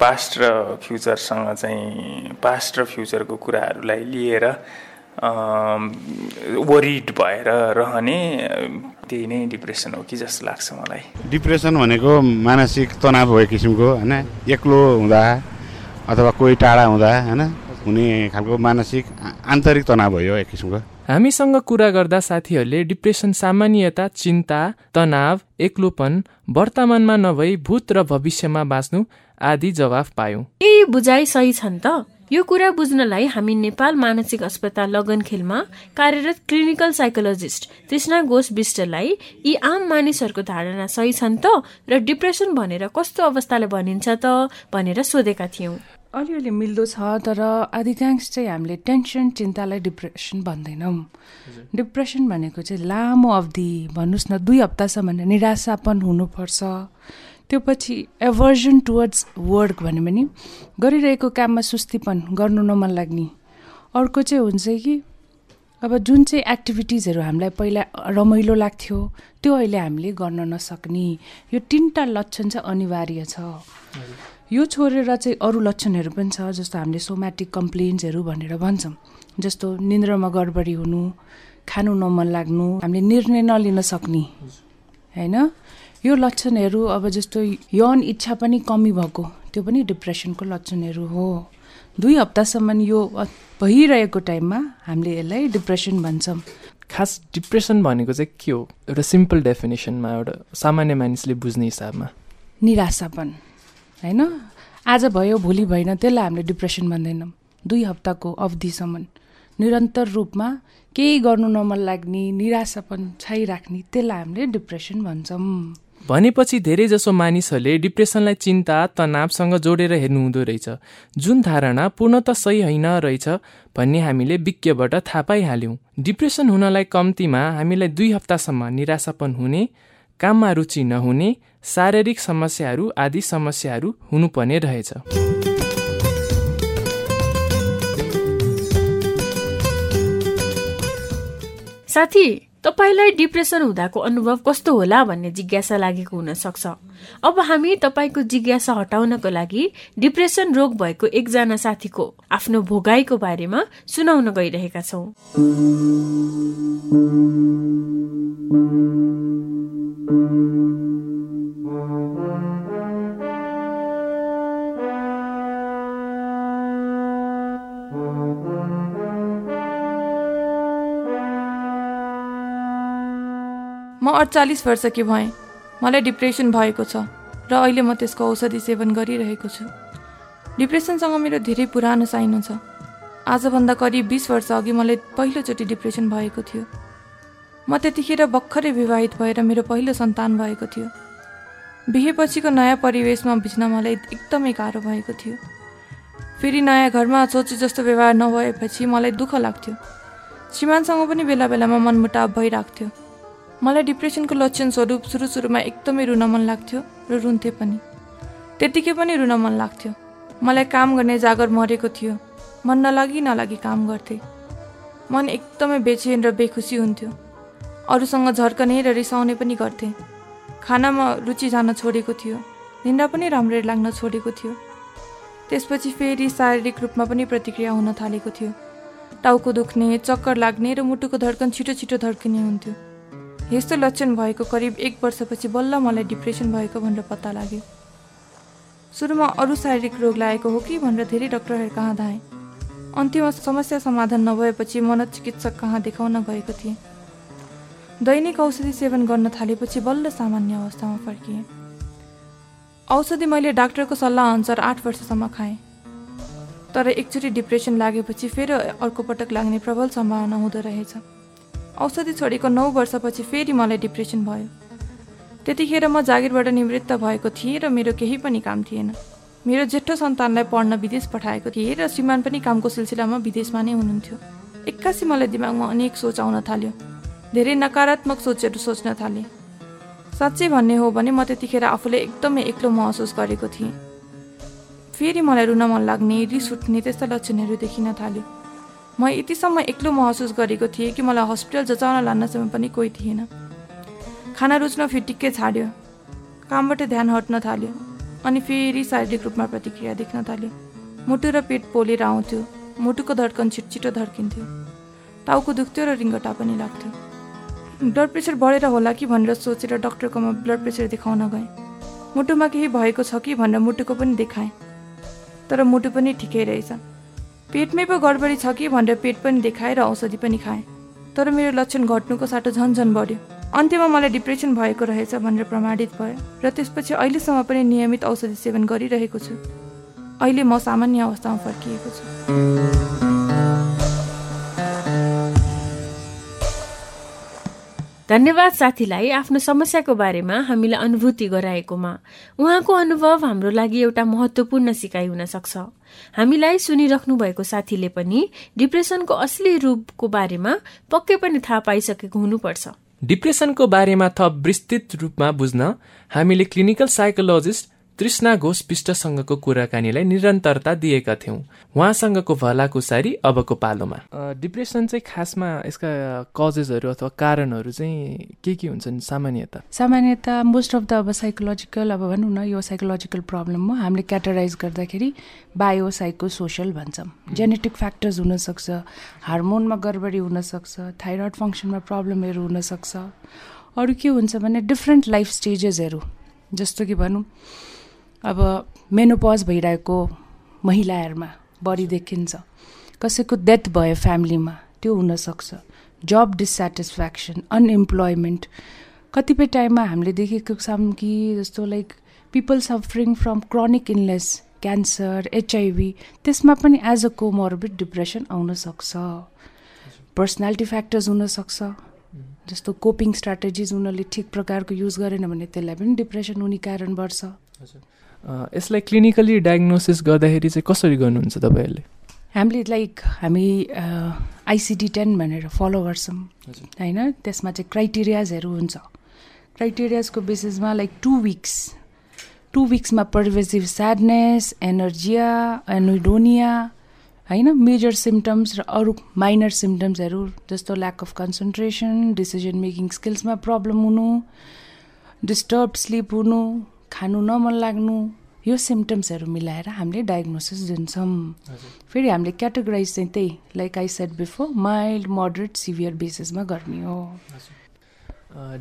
पास्ट र फ्युचरसँग चाहिँ पास्ट र फ्युचरको कुराहरूलाई लिएर वरिड भएर रहने त्यही नै डिप्रेसन हो कि जस्तो लाग्छ मलाई। डिप्रेसन भनेको मानसिक तनाव हो एक किसिमको होइन? एक्लो हुँदा अथवा कोही टाढा हुँदा होइन हुने खालको मानसिक आन्तरिक तनाव भयो एक किसिमको। हामीसँग कुरा गर्दा साथीहरूले डिप्रेसन सामान्यता चिन्ता तनाव एक्लोपन वर्तमानमा नभई भूत र भविष्यमा बाँच्नु आदि जवाफ पायौँ। के बुझाइ सही छन् त? यो कुरा बुझ्नलाई हामी नेपाल मानसिक अस्पताल लगनखेलमा कार्यरत क्लिनिकल साइकोलोजिस्ट तृष्णा घोष विष्टलाई यी आम मानिसहरूको धारणा सही छन् त? र डिप्रेसन भनेर कस्तो अवस्थालाई भनिन्छ त? भनेर सोधेका थियौँ। अलिअलि मिल्दो छ तर अधिकांश चाहिँ हामीले टेन्सन चिन्तालाई डिप्रेसन भन्दैनौँ। डिप्रेसन भनेको चाहिँ लामो अवधि भन्नुहोस् न दुई हप्तासम्म निराशापन हुनुपर्छ। त्यो पछि एभर्जन टुवर्ड्स वर्क भन्यो भने गरिरहेको काममा सुस्तीपन गर्नु नमन लाग्ने। अर्को चाहिँ हुन्छ कि अब जुन चाहिँ एक्टिभिटिजहरू हामीलाई पहिला रमाइलो लाग्थ्यो त्यो अहिले हामीले गर्न नसक्ने। यो तिनवटा लक्षण चाहिँ अनिवार्य छ। यो छोडेर चाहिँ अरू लक्षणहरू पनि छ जस्तो हामीले सोमेटिक कम्प्लेन्सहरू भनेर भन्छौँ। जस्तो निन्द्रामा गडबडी हुनु खानु नमन लाग्नु हामीले निर्णय नलिन सक्ने होइन? यो लक्षणहरू अब जस्तो यौन इच्छा पनि कमी भएको त्यो पनि डिप्रेसनको लक्षणहरू हो। दुई हप्तासम्म यो भइरहेको टाइममा हामीले यसलाई डिप्रेसन भन्छौँ। खास डिप्रेसन भनेको चाहिँ के हो? एउटा सिम्पल डेफिनेसनमा एउटा सामान्य मानिसले बुझ्ने हिसाबमा। निराशापन। होइन? आज भयो भोलि भएन त्यसलाई हामीले डिप्रेसन भन्दैनौँ। दुई हप्ताको अवधिसम्म। निरन्तर रूपमा केही गर्नु नमन लाग्ने निराशापन छाइराख्ने त्यसलाई हामीले डिप्रेसन भन्छौँ। भनेपछि धेरैजसो मानिसहरूले डिप्रेसनलाई चिन्ता तनावसँग जोडेर हेर्नु हुँदो रहेछ। जुन धारणा पूर्णत सही होइन रहेछ भन्ने हामीले विज्ञबाट थाहा पाइहाल्यौँ। डिप्रेसन हुनलाई कम्तीमा हामीलाई दुई हप्तासम्म निराशापन हुने काममा रुचि नहुने शारीरिक समस्याहरू आदि समस्याहरू हुनुपर्ने रहेछ। साथी तपाईँलाई डिप्रेसन हुँदाको अनुभव कस्तो होला भन्ने जिज्ञासा लागेको हुन सक्छ अब हामी तपाईँको जिज्ञासा हटाउनको लागि डिप्रेसन रोग भएको एकजना साथीको आफ्नो भोगाईको बारेमा सुनाउन गइरहेका छौँ। म अडचालिस वर्षकी भएँ। मलाई डिप्रेसन भएको छ र अहिले म त्यसको औषधि सेवन गरिरहेको छु। डिप्रेसनसँग मेरो धेरै पुरानो साइनो छ। आजभन्दा करिब बिस वर्ष अघि मलाई पहिलोचोटि डिप्रेसन भएको थियो। म त्यतिखेर भर्खरै विवाहित भएर मेरो पहिलो सन्तान भएको थियो। बिहेपछिको नयाँ परिवेशमा भिज्न मलाई एकदमै गाह्रो भएको थियो। फेरि नयाँ घरमा सोचे जस्तो व्यवहार नभएपछि मलाई दुःख लाग्थ्यो। श्रीमानसँग पनि बेला बेलामा मनमुटाव भइरहेको थियो मलाई डिप्रेसनको लक्षण स्वरूप सुरु सुरुमा एकदमै रुन मन लाग्थ्यो र रुन्थेँ पनि। त्यतिकै पनि रुन मन लाग्थ्यो। मलाई काम गर्ने जागर मरेको थियो। मन नलागी नलागी काम गर्थेँ। मन एकदमै बेचेन र बेखुसी हुन्थ्यो। अरूसँग झर्कने र रिसाउने पनि गर्थेँ। खानामा रुचि जान छोडेको थियो। निन्द्रा पनि राम्ररी लाग्न छोडेको थियो। त्यसपछि फेरि शारीरिक रूपमा पनि प्रतिक्रिया हुन थालेको थियो। टाउको दुख्ने चक्कर लाग्ने र मुटुको धड्कन छिटो छिटो धड्किने हुन्थ्यो। यस्तो लक्षण भएको करिब एक वर्षपछि बल्ल मलाई डिप्रेसन भएको भनेर पत्ता लाग्यो। सुरुमा अरू शारीरिक रोग लागेको हो कि भनेर धेरै डक्टरहरू कहाँ धाएँ। अन्तिममा समस्या समाधान नभएपछि मनोचिकित्सक कहाँ देखाउन गएको थिएँ। दैनिक औषधि सेवन गर्न थालेपछि बल्ल सामान्य अवस्थामा फर्किएँ। औषधि मैले डाक्टरको सल्लाह अनुसार आठ वर्षसम्म खाएँ। तर एकचोटि डिप्रेसन लागेपछि फेरि अर्को पटक लाग्ने प्रबल सम्भावना हुँदो रहेछ। औषधि छोडेको नौ वर्षपछि फेरि मलाई डिप्रेसन भयो। त्यतिखेर म जागिरबाट निवृत्त भएको थिएँ र मेरो केही पनि काम थिएन। मेरो जेठो सन्तानलाई पढ्न विदेश पठाएको थिएँ र श्रीमान पनि कामको सिलसिलामा विदेशमा नै हुनुहुन्थ्यो। एक्कासी मलाई दिमागमा अनेक सोच आउन थाल्यो। धेरै नकारात्मक सोचहरू सोच्न थालेँ। साँच्चै भन्ने हो भने म त्यतिखेर आफूले एकदमै एक्लो महसुस गरेको थिएँ। फेरि मलाई रुन मन लाग्ने रिस उठ्ने त्यस्ता लक्षणहरू देखिन थाल्यो। म यतिसम्म एक्लो महसुस गरेको थिएँ कि मलाई हस्पिटल जचाउन लान्नसम्म पनि कोही थिएन। खाना रुच्न फिटिक्कै छाड्यो। कामबाट ध्यान हट्न थाल्यो अनि फेरि शारीरिक रूपमा प्रतिक्रिया देख्न थाल्यो। मुटु र पेट पोलेर आउँथ्यो। मुटुको धड्कन छिटछिटो धड्किन्थ्यो। टाउको दुख्थ्यो र रिङ्गटा पनि लाग्थ्यो। ब्लड प्रेसर बढेर होला कि भनेर सोचेर डक्टरकोमा ब्लड प्रेसर देखाउन गएँ। मुटुमा केही भएको छ कि भनेर मुटुको पनि देखाएँ। तर मुटु पनि ठिकै रहेछ। पेटमै पो गडबडी छ कि भनेर पेट पनि देखाएर औषधि पनि खाएँ। तर मेरो लक्षण घट्नुको साटो झन् झन् बढ्यो। अन्त्यमा मलाई डिप्रेसन भएको रहेछ भनेर प्रमाणित भयो र त्यसपछि अहिलेसम्म पनि नियमित औषधि सेवन गरिरहेको छु। अहिले म सामान्य अवस्थामा फर्किएको छु। धन्यवाद साथीलाई आफ्नो समस्याको बारेमा हामीलाई अनुभूति गराएकोमा। उहाँको अनुभव हाम्रो लागि एउटा महत्वपूर्ण सिकाइ हुन सक्छ। हामीलाई सुनिराख्नु भएको साथीले पनि डिप्रेसनको असली रूपको बारेमा पक्कै पनि थाहा पाइसकेको हुनुपर्छ। डिप्रेसनको बारेमा थप विस्तृत रूपमा बुझ्न हामीले क्लिनिकल साइकोलोजिस्ट तृष्णा घोष पिष्टसँगको कुराकानीलाई निरन्तरता दिएका थियौँ। उहाँसँगको भलाकुसारी अबको पालोमा। डिप्रेसन चाहिँ खासमा यसका कजेसहरू अथवा कारणहरू चाहिँ के के हुन्छन् सामान्यत सामान्यत मोस्ट अफ द अब साइकोलोजिकल अब भनौँ न यो साइकोलोजिकल प्रब्लम हो। हामीले क्याटराइज गर्दाखेरि बायो साइको सोसल भन्छौँ जेनेटिक फ्याक्टर्स हुनसक्छ हार्मोनमा गडबडी हुनसक्छ थाइरोइड फङ्सनमा प्रब्लमहरू हुनसक्छ। अरू के हुन्छ भने डिफ्रेन्ट लाइफ स्टेजेसहरू जस्तो कि भनौँ अब मेनोपज भइरहेको महिलाहरूमा बढी देखिन्छ। कसैको डेथ भयो फ्यामिलीमा त्यो हुनसक्छ। जब डिसेटिस्फ्याक्सन अनइम्प्लोइमेन्ट कतिपय टाइममा हामीले देखेको छौँ कि जस्तो like people suffering from chronic illness cancer HIV त्यसमा पनि एज अ कोमोर्बिड डिप्रेसन आउनसक्छ। पर्सनालिटी फ्याक्टर्स हुनसक्छ। जस्तो कोपिङ स्ट्राटेजिज उनीहरूले ठिक प्रकारको युज गरेन भने त्यसलाई पनि डिप्रेसन हुने कारण बढ्छ। यसलाई क्लिनिकली डायग्नोसिस गर्दाखेरि चाहिँ कसरी गर्नुहुन्छ तपाईँहरूले? हामीले लाइक हामी आइसिडी टेन भनेर फलो गर्छौँ। होइन? त्यसमा चाहिँ क्राइटेरियाजहरू हुन्छ। क्राइटेरियाजको बेसिसमा लाइक टु विक्स टु विक्समा पर्भेसिभ स्याडनेस एनर्जिया एनोडोनिया होइन? मेजर सिम्टम्स र अरू माइनर सिम्टम्सहरू जस्तो lack of concentration decision making स्किल्समा problem हुनु डिस्टर्ब स्लिप हुनु खानु नमन लाग्नु यो सिम्टम्सहरू मिलाएर हामीले डायग्नोसिस दिन्छौँ। फेरि हामीले क्याटेगोराइज चाहिँ त्यही like I said before mild moderate severe बेसिसमा गर्ने हो।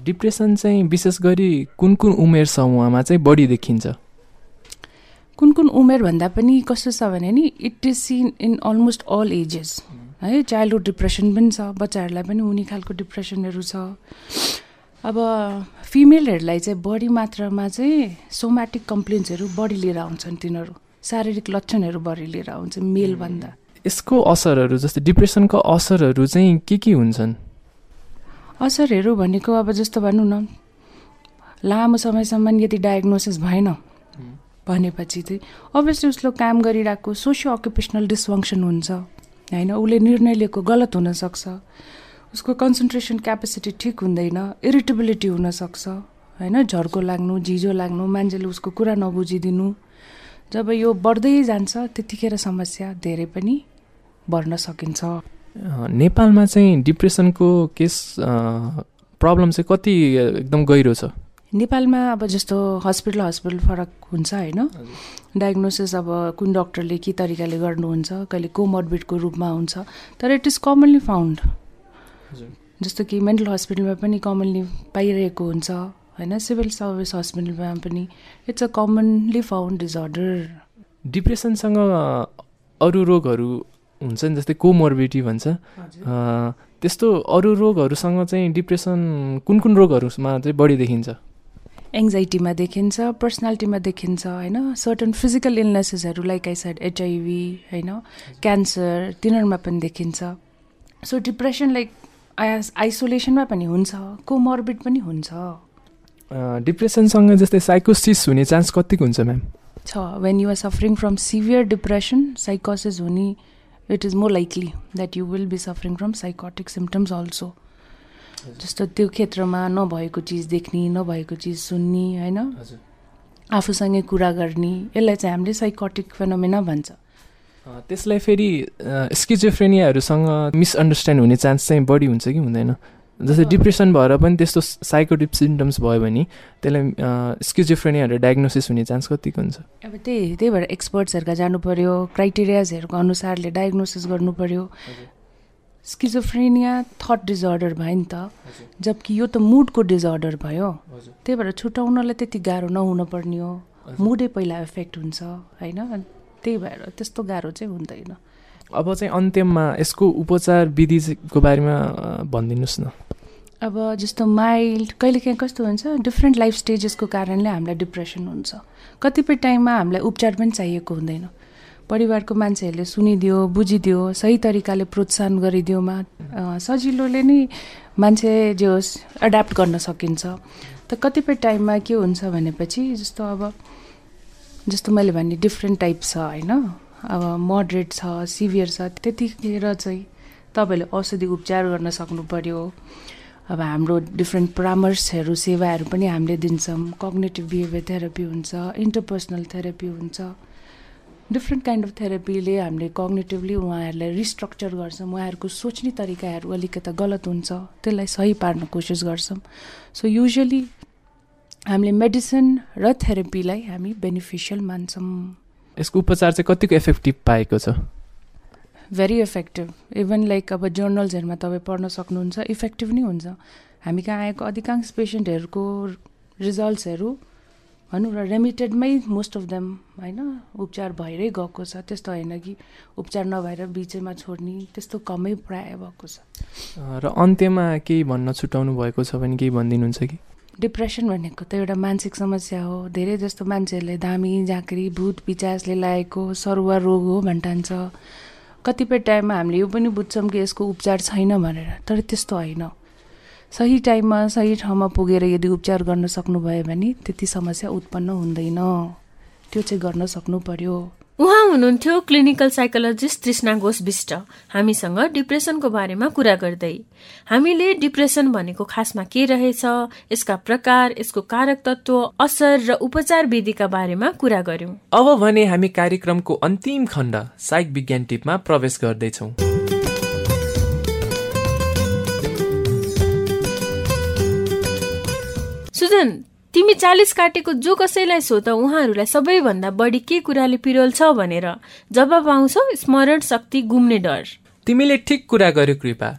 डिप्रेसन चाहिँ विशेष गरी कुन कुन उमेर समूहमा चाहिँ बढी देखिन्छ? कुन कुन उमेर भन्दा पनि कस्तो छ भने नि it is seen in almost all ages है। चाइल्डहुड डिप्रेसन पनि छ बच्चाहरूलाई पनि हुने खालको डिप्रेसनहरू छ। अब फिमेलहरूलाई चाहिँ बढी मात्रामा चाहिँ सोमेटिक कम्प्लेन्सहरू बढी लिएर आउँछन् तिनीहरू। शारीरिक लक्षणहरू बढी लिएर आउँछ मेलभन्दा। यसको असरहरू जस्तै डिप्रेसनको असरहरू चाहिँ के के हुन्छन्? असरहरू भनेको अब जस्तो भनौँ न लामो समयसम्म यदि डायग्नोसिस भएन भनेपछि चाहिँ अभियसली उसले काम गरिरहेको सोसियो अकुपेसनल डिसफङ्सन हुन्छ होइन? उसले निर्णय लिएको गलत हुनसक्छ उसको कन्सन्ट्रेसन क्यापेसिटी ठिक हुँदैन इरिटेबिलिटी हुनसक्छ होइन? झर्को लाग्नु झिजो लाग्नु मान्छेले उसको कुरा नबुझिदिनु। जब यो बढ्दै जान्छ त्यतिखेर समस्या धेरै पनि बढ्न सकिन्छ। नेपालमा चाहिँ डिप्रेसनको केस प्रब्लम चाहिँ कति एकदम गहिरो छ? नेपालमा अब जस्तो हस्पिटल हस्पिटल फरक हुन्छ होइन? डायग्नोसिस अब कुन डक्टरले के तरिकाले गर्नुहुन्छ कहिले कोमर्बिडको रूपमा हुन्छ तर इट इज कमनली फाउन्ड। जस्तो कि मेन्टल हस्पिटलमा पनि कमनली पाइरहेको हुन्छ होइन? सिभिल सर्भिस हस्पिटलमा पनि it's a commonly found disorder डिप्रेसनसँग अरू रोगहरू हुन्छ नि जस्तै कोमोर्बिटी भन्छ। त्यस्तो अरू रोगहरूसँग चाहिँ डिप्रेसन कुन कुन रोगहरूमा चाहिँ बढी देखिन्छ? एङ्जाइटीमा देखिन्छ पर्सनालिटीमा देखिन्छ होइन? सर्टन फिजिकल इलनेसेसहरू लाइक आई साइड एचआइभी होइन? क्यान्सर तिनीहरूमा पनि देखिन्छ। सो डिप्रेसन लाइक आइसोलेसनमा पनि हुन्छ कोमर्बिड पनि हुन्छ। डिप्रेसनसँग जस्तै साइकोसिस हुने चान्स कतिको हुन्छ म्याम? छ when you're suffering from severe depression साइकोसिस हुने it is more likely that you will be suffering from psychotic symptoms also जस्तो त्यो क्षेत्रमा नभएको चिज देख्ने नभएको चिज सुन्ने होइन? आफूसँगै कुरा गर्ने यसलाई चाहिँ हामीले साइकोटिक फेनोमेना भन्छ। त्यसलाई फेरि स्किजोफ्रेनियाहरूसँग मिसअन्डरस्ट्यान्ड हुने चान्स चाहिँ बढी हुन्छ कि हुँदैन? जस्तै डिप्रेसन भएर पनि त्यस्तो साइकोटिक सिम्टम्स भयो भने त्यसलाई स्किजोफ्रेनियाहरू डायग्नोसिस हुने चान्स कतिको हुन्छ? अब त्यही त्यही भएर एक्सपर्ट्सहरूका जानु पऱ्यो क्राइटेरियाजहरूको अनुसारले डायग्नोसिस गर्नु पऱ्यो स्किजोफ्रेनिया थट डिजअर्डर भयो नि त। जबकि यो त मुडको डिजअर्डर भयो। त्यही भएर छुट्याउनलाई त्यति गाह्रो नहुन पर्ने हो। मुडै पहिला इफेक्ट हुन्छ होइन? त्यही भएर त्यस्तो गाह्रो चाहिँ हुँदैन। अब चाहिँ अन्त्यमा यसको उपचार विधिको बारेमा भनिदिनुहोस् न। अब जस्तो माइल्ड कहिलेकाहीँ कस्तो हुन्छ डिफ्रेन्ट लाइफ स्टेजेसको कारणले हामीलाई डिप्रेसन हुन्छ। कतिपय टाइममा हामीलाई उपचार पनि चाहिएको हुँदैन। परिवारको मान्छेहरूले सुनिदियो बुझिदियो सही तरिकाले प्रोत्साहन गरिदियोमा सजिलोले नै मान्छे जे होस् एड्याप्ट गर्न सकिन्छ। त कतिपय टाइममा के हुन्छ भनेपछि जस्तो अब जस्तो मैले भने डिफ्रेन्ट टाइप छ होइन? अब मोडरेट छ सिभियर छ त्यतिखेर चाहिँ तपाईँले औषधि उपचार गर्न सक्नु पऱ्यो अब हाम्रो डिफ्रेन्ट परामर्शहरू सेवाहरू पनि हामीले दिन्छौँ। कग्नेटिभ बिहेभियर थेरापी हुन्छ इन्टरपर्सनल थेरापी हुन्छ। डिफ्रेन्ट काइन्ड अफ थेरापीले हामीले कग्नेटिभली उहाँहरूलाई रिस्ट्रक्चर गर्छौँ। उहाँहरूको सोच्ने तरिकाहरू अलिकति गलत हुन्छ। त्यसलाई सही पार्न कोसिस गर्छौँ। सो युजली हामीले मेडिसिन र थेरापीलाई हामी बेनिफिसियल मान्छौँ। यसको उपचार चाहिँ कतिको इफेक्टिभ पाएको छ? भेरी इफेक्टिभ इभन लाइक अब जर्नल्सहरूमा तपाईँ पढ्न सक्नुहुन्छ इफेक्टिभ नै हुन्छ। हामी कहाँ आएको अधिकांश पेसेन्टहरूको रिजल्ट्सहरू भनौँ र रेमिटेडमै मोस्ट अफ देम होइन उपचार भएरै गएको छ। त्यस्तो होइन कि उपचार नभएर बिचैमा छोड्ने त्यस्तो कमै प्राय भएको छ। र अन्त्यमा केही भन्न छुट्याउनु भएको छ भने केही भनिदिनुहुन्छ कि? डिप्रेसन भनेको त एउटा मानसिक समस्या हो। धेरै जस्तो मान्छेहरूले धामी झाँक्री भूत पिचासले लागेको सरुवा रोग हो भन्ठान्छ कतिपय टाइममा हामीले यो पनि बुझ्छौँ कि यसको उपचार छैन भनेर तर त्यस्तो होइन। सही टाइममा सही ठाउँमा पुगेर यदि उपचार गर्न सक्नुभयो भने त्यति समस्या उत्पन्न हुँदैन। त्यो चाहिँ गर्न सक्नु पर्यो। उहाँ हुनुहुन्थ्यो क्लिनिकल साइकोलोजिस्ट तृष्णा घोष विष्ट हामीसँग डिप्रेसनको बारेमा कुरा गर्दै। हामीले डिप्रेसन भनेको खासमा के रहेछ यसका प्रकार यसको कारक तत्व असर र उपचार विधिका बारेमा कुरा गर्यौं अब भने हामी कार्यक्रमको अन्तिम खण्ड साइक विज्ञान टिपमा प्रवेश गर्दैछौ। सुजन तिमी चालिस काटेको जो कसैलाई सो त उहाँहरूलाई सबैभन्दा बढी के कुराले पिरोल छ भनेर जवाब आउँछ स्मरण शक्ति गुम्ने डर। तिमीले ठिक कुरा गर्यो कृपा।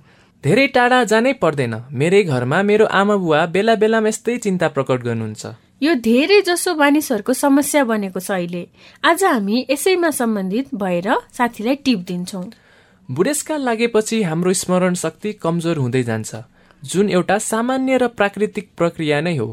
धेरै टाढा जानै पर्दैन। मेरै घरमा मेरो आमा बुवा बेला बेलामा यस्तै चिन्ता प्रकट गर्नुहुन्छ। यो धेरै जसो मानिसहरूको समस्या बनेको छ अहिले। आज हामी यसैमा सम्बन्धित भएर साथीलाई टिप दिन्छौ। बुढेसकाल लागेपछि हाम्रो स्मरण शक्ति कमजोर हुँदै जान्छ। जुन एउटा सामान्य र प्राकृतिक प्रक्रिया नै हो।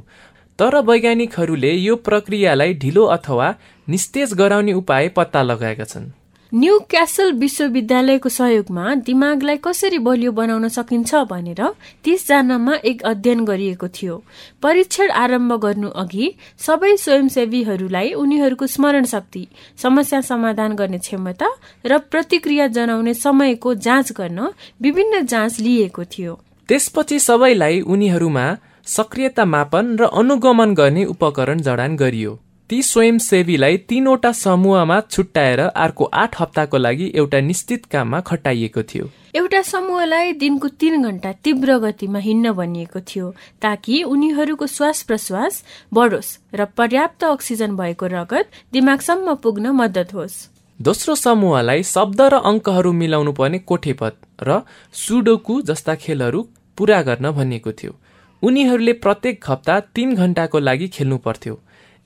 तर वैज्ञानिकहरूले यो प्रक्रियालाई ढिलो अथवा निस्तेज गराउने उपाय पत्ता लगाएका छन्। न्यू क्यासल विश्वविद्यालयको सहयोगमा दिमागलाई कसरी बलियो बनाउन सकिन्छ भनेर तीसजनामा एक अध्ययन गरिएको थियो। परीक्षण आरम्भ गर्नु अघि सबै स्वयंसेवीहरूलाई उनीहरूको स्मरण शक्ति समस्या समाधान गर्ने क्षमता र प्रतिक्रिया जनाउने समयको जाँच गर्न विभिन्न जाँच लिएको थियो। त्यसपछि सबैलाई उनीहरूमा सक्रियता मापन र अनुगमन गर्ने उपकरण जडान गरियो। ती स्वयंसेवीलाई तीनवटा समूहमा छुट्याएर अर्को आठ हप्ताको लागि एउटा निश्चित काममा खटाइएको थियो। एउटा समूहलाई दिनको तीन घण्टा तीव्र गतिमा हिँड्न भनिएको थियो ताकि उनीहरूको श्वास प्रश्वास बढोस् र पर्याप्त अक्सिजन भएको रगत दिमागसम्म पुग्न मद्दत होस्। दोस्रो समूहलाई शब्द र अङ्कहरू मिलाउनु पर्ने कोठेपत र सुडोकु जस्ता खेलहरू पूरा गर्न भनिएको थियो। उनीहरूले प्रत्येक हप्ता तीन घण्टाको लागि खेल्नु पर्थ्यो।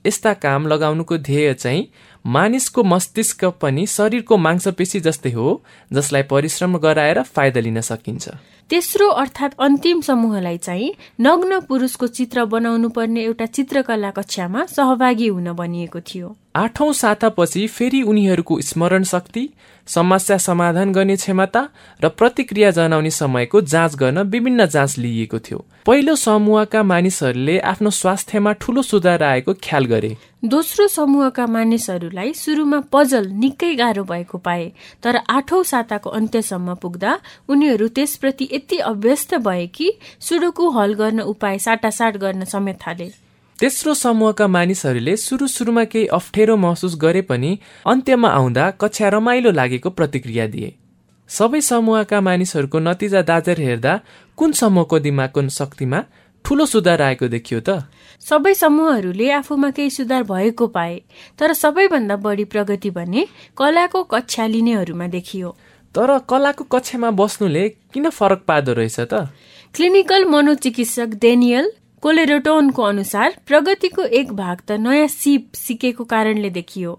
यस्ता काम लगाउनुको ध्येय चाहिँ मानिसको मस्तिष्क पनि शरीरको मांसपेशी जस्तै हो जसलाई परिश्रम गराएर फाइदा लिन सकिन्छ। तेस्रो अर्थात् अन्तिम समूहलाई चाहिँ नग्न पुरुषको चित्र बनाउनु पर्ने एउटा चित्रकला कक्षामा सहभागी हुन भनिएको थियो। आठौं सातापछि फेरि उनीहरूको स्मरण शक्ति समस्या समाधान गर्ने क्षमता र प्रतिक्रिया जनाउने समयको जाँच गर्न विभिन्न जाँच लिइएको थियो। पहिलो समूहका मानिसहरूले आफ्नो स्वास्थ्यमा ठूलो सुधार आएको ख्याल गरे। दोस्रो समूहका मानिसहरूलाई सुरुमा पजल निकै गाह्रो भएको पाए तर आठौं साताको अन्त्यसम्म पुग्दा उनीहरू त्यसप्रति यति अभ्यस्त भए कि सुडुकु हल गर्न उपाय साटासाट गर्न समेत थाले। तेस्रो समूहका मानिसहरूले सुरु सुरुमा केही अप्ठ्यारो महसुस गरे पनि अन्त्यमा आउँदा कक्षा रमाइलो लागेको प्रतिक्रिया दिए। सबै समूहका मानिसहरूको नतिजा दाजर हेर्दा कुन समूहको दिमागको शक्तिमा ठूलो सुधार आएको देखियो त? सबै समूहहरूले आफूमा केही सुधार भएको पाए तर सबैभन्दा बढी प्रगति भने कलाको कक्षा लिनेहरूमा देखियो। तर कलाको कक्षामा बस्नुले किन फरक पार्दो रहेछ त? क्लिनिकल मनोचिकित्सक डेनियल कोलेरोटोनको अनुसार प्रगतिको एक भाग त नयाँ सिप सिकेको कारणले देखियो।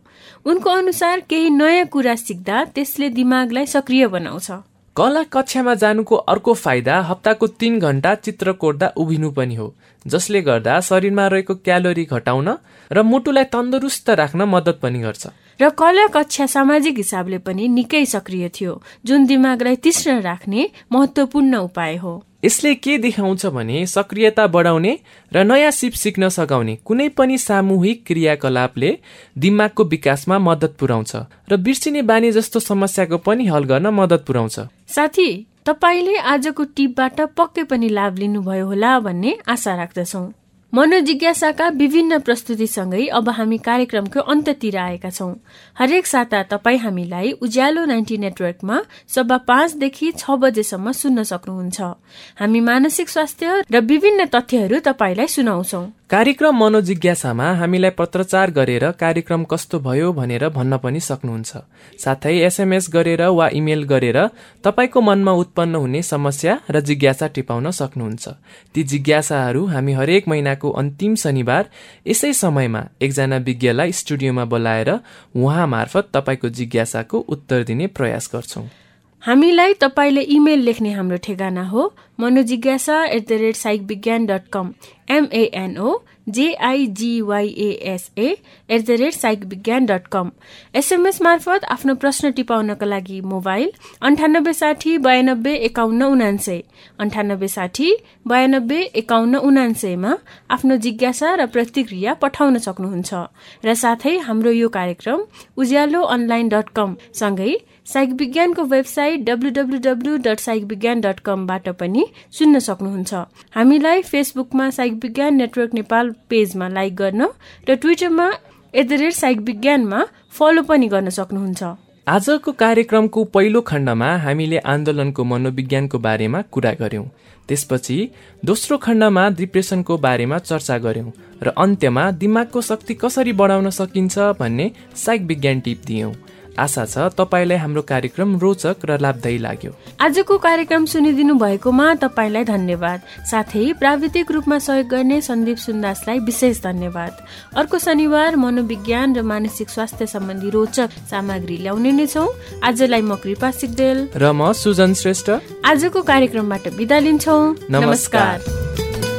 उनको अनुसार केही नयाँ कुरा सिक्दा त्यसले दिमागलाई सक्रिय बनाउँछ। कला कक्षामा जानुको अर्को फाइदा हप्ताको तीन घण्टा चित्र कोर्दा उभिनु पनि हो जसले गर्दा शरीरमा रहेको क्यालोरी घटाउन र मुटुलाई तन्दुरुस्त राख्न मद्दत पनि गर्छ। र कला कक्षा सामाजिक हिसाबले पनि निकै सक्रिय थियो जुन दिमागलाई तीक्ष्ण राख्ने महत्वपूर्ण उपाय हो। यसले के देखाउँछ भने सक्रियता बढाउने र नयाँ सिप सिक्न सघाउने कुनै पनि सामूहिक क्रियाकलापले दिमागको विकासमा मद्दत पुर्याउँछ र बिर्सिने बानी जस्तो समस्याको पनि हल गर्न मद्दत पुर्याउँछ साथी तपाईँले आजको टिपबाट पक्कै पनि लाभ लिनुभयो होला भन्ने आशा राख्दछौ। मनोजिज्ञासाका विभिन्न प्रस्तुतिसँगै अब हामी कार्यक्रमको अन्त्यतिर आएका छौँ। हरेक साता तपाईँ हामीलाई उज्यालो नाइन्टी नेटवर्कमा सभा पाँचदेखि छ बजेसम्म सुन्न सक्नुहुन्छ। हामी मानसिक स्वास्थ्य र विभिन्न तथ्यहरू तपाईँलाई सुनाउँछौ। कार्यक्रम मनोजिज्ञासामा हामीलाई पत्रचार गरेर कार्यक्रम कस्तो भयो भनेर भन्न पनि सक्नुहुन्छ। साथै एसएमएस गरेर वा इमेल गरेर तपाईँको मनमा उत्पन्न हुने समस्या र जिज्ञासा टिपाउन सक्नुहुन्छ। ती जिज्ञासाहरू हामी हरेक महिनाको अन्तिम शनिबार यसै समयमा एकजना विज्ञलाई स्टुडियोमा बोलाएर उहाँ मार्फत तपाईँको जिज्ञासाको उत्तर दिने प्रयास गर्छौँ। हामीलाई तपाईँले इमेल लेख्ने हाम्रो ठेगाना हो मनोजिज्ञासा at the rate psych Vigyan dot com M N O J I G Y S A at the rate psych Vigyan dot com SMS मार्फत आफ्नो प्रश्न टिपाउनका लागि मोबाइल अन्ठानब्बे साठी बयानब्बे एकाउन्न उनान्सय अन्ठानब्बे साठी बयानब्बे एकाउन्न उनान्सयमा आफ्नो जिज्ञासा र प्रतिक्रिया पठाउन सक्नुहुन्छ र साथै हाम्रो यो कार्यक्रम उज्यालो अनलाइन डट कम सँगै साइक विज्ञानको website W W W dot psych Vigyan dot कमबाट पनि सुन्न सक्नुहुन्छ। हामीलाई फेसबुकमा साइक विज्ञान नेटवर्क नेपाल पेजमा लाइक गर्न र ट्विटरमा एट द रेट साइक विज्ञानमा फलो पनि गर्न सक्नुहुन्छ। आजको कार्यक्रमको पहिलो खण्डमा हामीले आन्दोलनको मनोविज्ञानको बारेमा कुरा गर्यौं त्यसपछि दोस्रो खण्डमा डिप्रेसनको बारेमा चर्चा गर्यौं र अन्त्यमा दिमागको शक्ति कसरी बढाउन सकिन्छ भन्ने साइक विज्ञान टिप दियौं। आशा छ तपाईँलाई हाम्रो कार्यक्रम रोचक र लाभदायी लाग्यो। आजको कार्यक्रम सुनिदिनु भएकोमा तपाईँलाई धन्यवाद। साथै प्राविधिक रूपमा सहयोग गर्ने सन्दीप सुन्दासलाई विशेष धन्यवाद। अर्को शनिबार मनोविज्ञान र मानसिक स्वास्थ्य सम्बन्धी रोचक सामग्री ल्याउने नै छौ। आजलाई म कृपा सिक्देल र म सुजन श्रेष्ठ। आजको कार्यक्रमबाट बिदा लिन्छौ। नमस्कार।